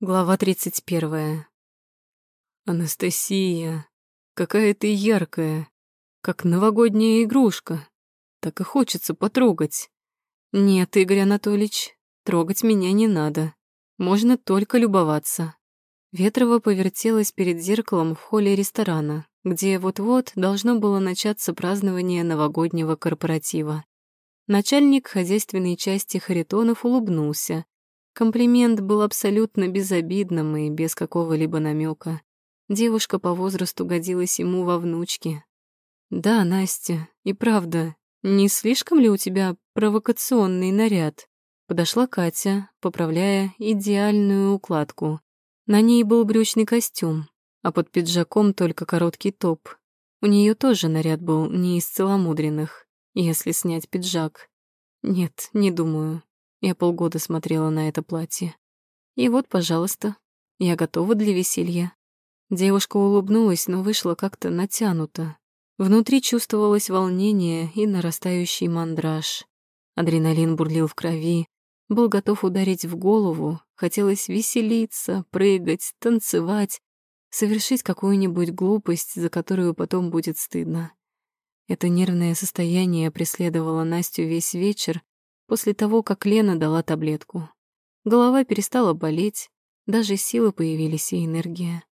Глава 31. Анастасия, какая ты яркая, как новогодняя игрушка. Так и хочется потрогать. Нет, Игорь Анатольевич, трогать меня не надо. Можно только любоваться. Ветрова повертелась перед зеркалом в холле ресторана, где вот-вот должно было начаться празднование новогоднего корпоратива. Начальник хозяйственной части Харитонов улыбнулся, Комплимент был абсолютно безобидным и без какого-либо намека. Девушка по возрасту годилась ему во внучке. «Да, Настя, и правда, не слишком ли у тебя провокационный наряд?» Подошла Катя, поправляя идеальную укладку. На ней был брючный костюм, а под пиджаком только короткий топ. У нее тоже наряд был не из целомудренных, если снять пиджак. Нет, не думаю. Я полгода смотрела на это платье. И вот, пожалуйста, я готова для веселья. Девушка улыбнулась, но вышла как-то натянуто. Внутри чувствовалось волнение и нарастающий мандраж. Адреналин бурлил в крови, был готов ударить в голову, хотелось веселиться, прыгать, танцевать, совершить какую-нибудь глупость, за которую потом будет стыдно. Это нервное состояние преследовало Настю весь вечер, после того, как Лена дала таблетку. Голова перестала болеть, даже силы появились и энергия.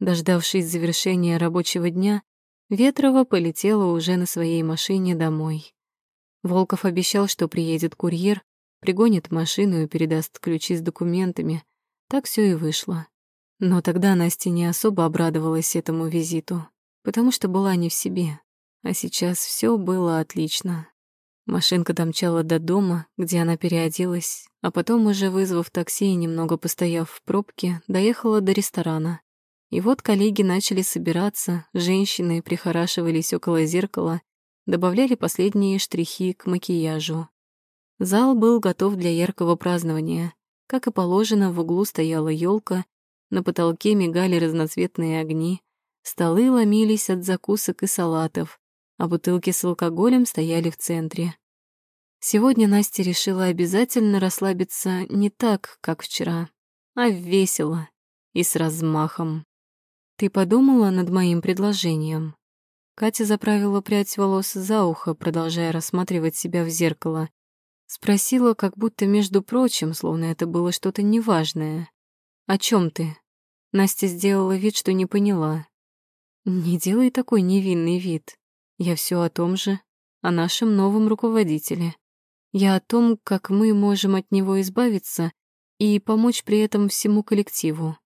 Дождавшись завершения рабочего дня, Ветрова полетела уже на своей машине домой. Волков обещал, что приедет курьер, пригонит машину и передаст ключи с документами. Так все и вышло. Но тогда Настя не особо обрадовалась этому визиту, потому что была не в себе. А сейчас все было отлично. Машинка домчала до дома, где она переоделась, а потом, уже вызвав такси и немного постояв в пробке, доехала до ресторана. И вот коллеги начали собираться, женщины прихорашивались около зеркала, добавляли последние штрихи к макияжу. Зал был готов для яркого празднования. Как и положено, в углу стояла елка, на потолке мигали разноцветные огни, столы ломились от закусок и салатов, а бутылки с алкоголем стояли в центре. Сегодня Настя решила обязательно расслабиться не так, как вчера, а весело и с размахом. «Ты подумала над моим предложением?» Катя заправила прядь волос за ухо, продолжая рассматривать себя в зеркало. Спросила, как будто между прочим, словно это было что-то неважное. «О чем ты?» Настя сделала вид, что не поняла. «Не делай такой невинный вид. Я все о том же, о нашем новом руководителе. Я о том, как мы можем от него избавиться и помочь при этом всему коллективу.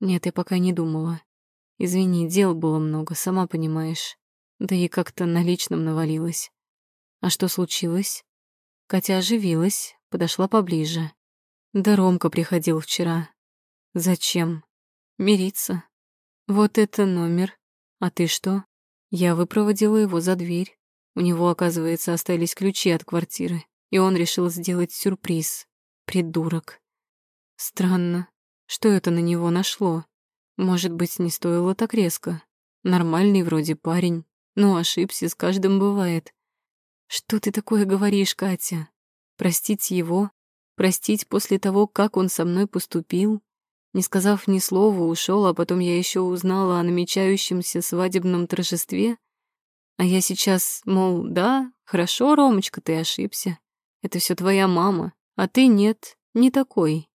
Нет, я пока не думала. Извини, дел было много, сама понимаешь. Да и как-то на личном навалилось. А что случилось? Катя оживилась, подошла поближе. Да Ромка приходил вчера. Зачем? Мириться. Вот это номер. А ты что? Я выпроводила его за дверь. У него, оказывается, остались ключи от квартиры, и он решил сделать сюрприз. Придурок. Странно. Что это на него нашло? Может быть, не стоило так резко. Нормальный вроде парень, но ошибся, с каждым бывает. Что ты такое говоришь, Катя? Простить его? Простить после того, как он со мной поступил? Не сказав ни слова, ушел, а потом я еще узнала о намечающемся свадебном торжестве. А я сейчас, мол, да, хорошо, Ромочка, ты ошибся. Это все твоя мама, а ты нет, не такой.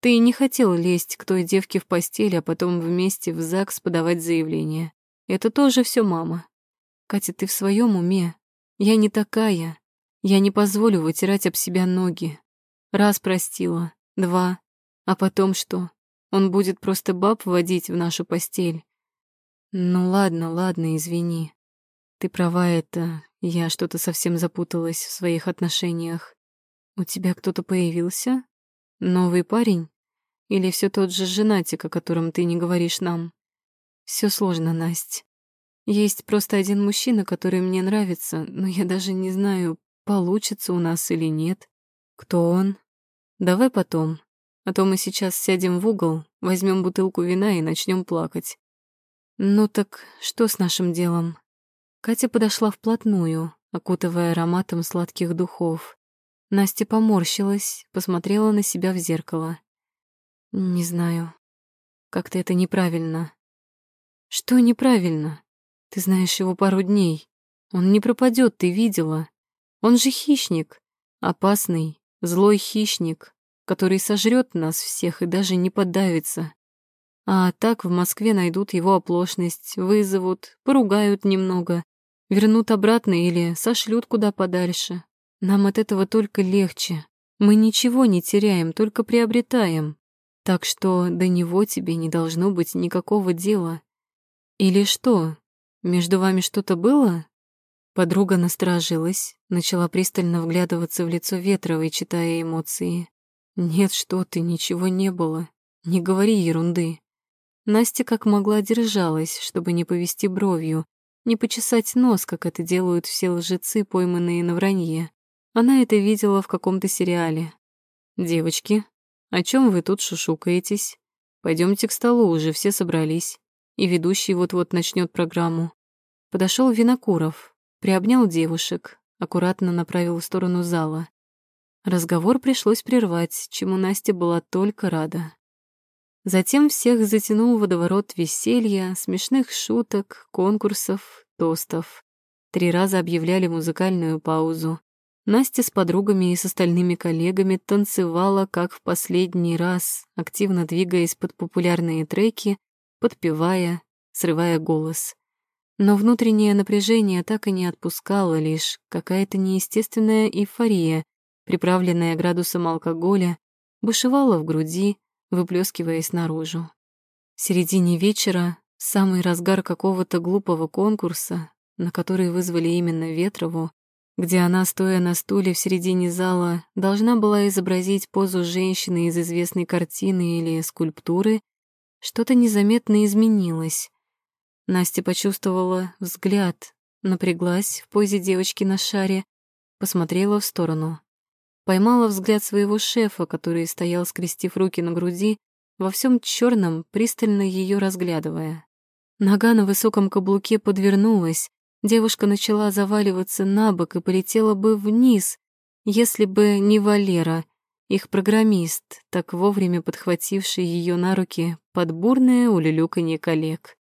Ты не хотел лезть к той девке в постель, а потом вместе в ЗАГС подавать заявление. Это тоже все мама. Катя, ты в своем уме? Я не такая. Я не позволю вытирать об себя ноги. Раз простила, два. А потом что? Он будет просто баб водить в нашу постель. Ну ладно, ладно, извини. Ты права, это я что-то совсем запуталась в своих отношениях. У тебя кто-то появился? Новый парень? Или все тот же женатик, о котором ты не говоришь нам? Все сложно, Насть. Есть просто один мужчина, который мне нравится, но я даже не знаю, получится у нас или нет. Кто он? Давай потом. А то мы сейчас сядем в угол, возьмем бутылку вина и начнем плакать. Ну так что с нашим делом? Катя подошла вплотную, окутывая ароматом сладких духов. Настя поморщилась, посмотрела на себя в зеркало. Не знаю. Как-то это неправильно. Что неправильно? Ты знаешь его пару дней. Он не пропадет, ты видела. Он же хищник. Опасный, злой хищник, который сожрет нас всех и даже не подавится. А так в Москве найдут его оплошность, вызовут, поругают немного, вернут обратно или сошлют куда подальше. Нам от этого только легче. Мы ничего не теряем, только приобретаем. Так что до него тебе не должно быть никакого дела. Или что? Между вами что-то было? Подруга насторожилась, начала пристально вглядываться в лицо Ветровой, читая эмоции. «Нет, что ты, ничего не было. Не говори ерунды». Настя как могла держалась, чтобы не повести бровью, не почесать нос, как это делают все лжецы, пойманные на вранье. Она это видела в каком-то сериале. «Девочки, о чем вы тут шушукаетесь? Пойдемте к столу, уже все собрались. И ведущий вот-вот начнет программу». Подошел Винокуров, приобнял девушек, аккуратно направил в сторону зала. Разговор пришлось прервать, чему Настя была только рада. Затем всех затянул водоворот веселья, смешных шуток, конкурсов, тостов. Три раза объявляли музыкальную паузу. Настя с подругами и с остальными коллегами танцевала, как в последний раз, активно двигаясь под популярные треки, подпевая, срывая голос. Но внутреннее напряжение так и не отпускало, лишь какая-то неестественная эйфория, приправленная градусом алкоголя, бушевала в груди, выплескиваясь наружу. В середине вечера, самый разгар какого-то глупого конкурса, на который вызвали именно Ветрову, где она, стоя на стуле в середине зала, должна была изобразить позу женщины из известной картины или скульптуры, что-то незаметно изменилось. Настя почувствовала взгляд, напряглась в позе девочки на шаре, посмотрела в сторону поймала взгляд своего шефа, который стоял, скрестив руки на груди, во всем черном, пристально ее разглядывая. Нога на высоком каблуке подвернулась, девушка начала заваливаться на бок и полетела бы вниз, если бы не Валера, их программист, так вовремя подхвативший ее на руки под бурное улюлюканье коллег.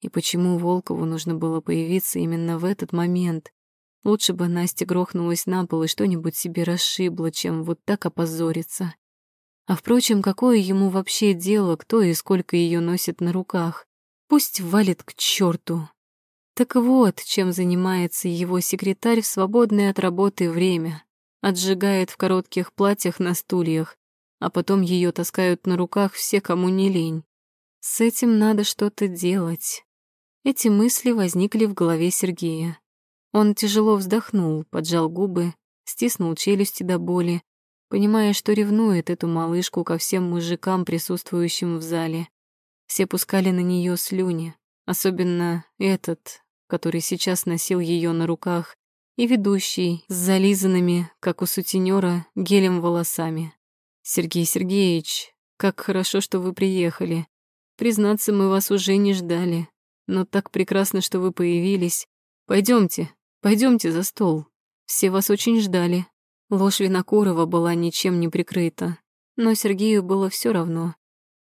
И почему Волкову нужно было появиться именно в этот момент? Лучше бы Настя грохнулась на пол и что-нибудь себе расшибла, чем вот так опозориться. А впрочем, какое ему вообще дело, кто и сколько ее носит на руках? Пусть валит к черту. Так вот, чем занимается его секретарь в свободное от работы время. Отжигает в коротких платьях на стульях, а потом ее таскают на руках все, кому не лень. С этим надо что-то делать. Эти мысли возникли в голове Сергея. Он тяжело вздохнул, поджал губы, стиснул челюсти до боли, понимая, что ревнует эту малышку ко всем мужикам, присутствующим в зале. Все пускали на нее слюни, особенно этот, который сейчас носил ее на руках, и ведущий с зализанными, как у сутенера, гелем волосами. «Сергей Сергеевич, как хорошо, что вы приехали. Признаться, мы вас уже не ждали, но так прекрасно, что вы появились. Пойдемте, Пойдемте за стол. Все вас очень ждали. Ложь Винокурова была ничем не прикрыта, но Сергею было все равно.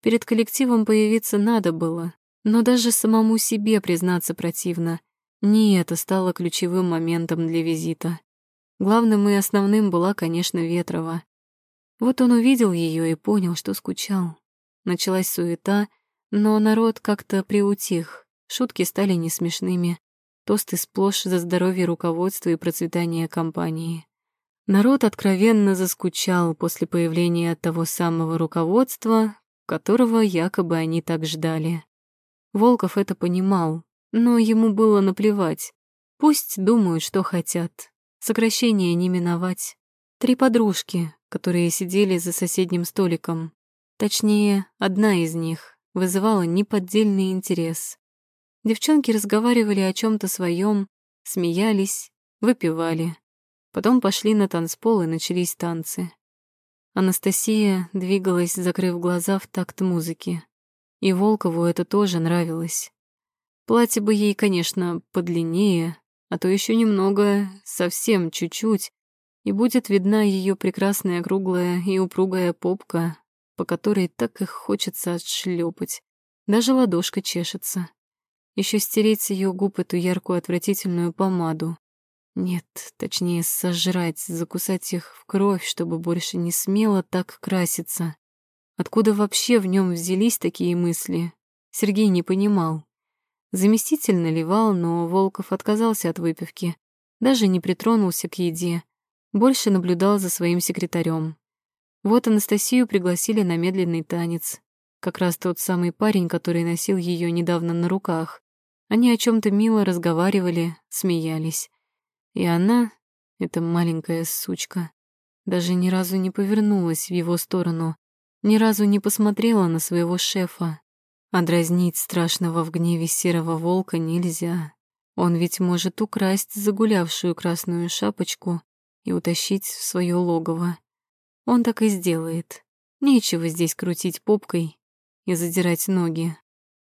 Перед коллективом появиться надо было, но даже самому себе признаться противно. Не это стало ключевым моментом для визита. Главным и основным была, конечно, Ветрова. Вот он увидел ее и понял, что скучал. Началась суета, но народ как-то приутих, шутки стали несмешными. Тосты сплошь за здоровье руководства и процветание компании. Народ откровенно заскучал после появления того самого руководства, которого якобы они так ждали. Волков это понимал, но ему было наплевать. Пусть думают, что хотят. Сокращение не миновать. Три подружки, которые сидели за соседним столиком. Точнее, одна из них вызывала неподдельный интерес. Девчонки разговаривали о чем то своем, смеялись, выпивали. Потом пошли на танцпол и начались танцы. Анастасия двигалась, закрыв глаза в такт музыки. И Волкову это тоже нравилось. Платье бы ей, конечно, подлиннее, а то еще немного, совсем чуть-чуть, и будет видна ее прекрасная круглая и упругая попка, по которой так и хочется отшлепать. Даже ладошка чешется. Еще стереть с ее губ эту яркую отвратительную помаду. Нет, точнее, сожрать, закусать их в кровь, чтобы больше не смело так краситься. Откуда вообще в нем взялись такие мысли, Сергей не понимал. Заместитель наливал, но Волков отказался от выпивки, даже не притронулся к еде, больше наблюдал за своим секретарем. Вот Анастасию пригласили на медленный танец. Как раз тот самый парень, который носил ее недавно на руках. Они о чем то мило разговаривали, смеялись. И она, эта маленькая сучка, даже ни разу не повернулась в его сторону, ни разу не посмотрела на своего шефа. А дразнить страшного в гневе серого волка нельзя. Он ведь может украсть загулявшую красную шапочку и утащить в свое логово. Он так и сделает. Нечего здесь крутить попкой и задирать ноги.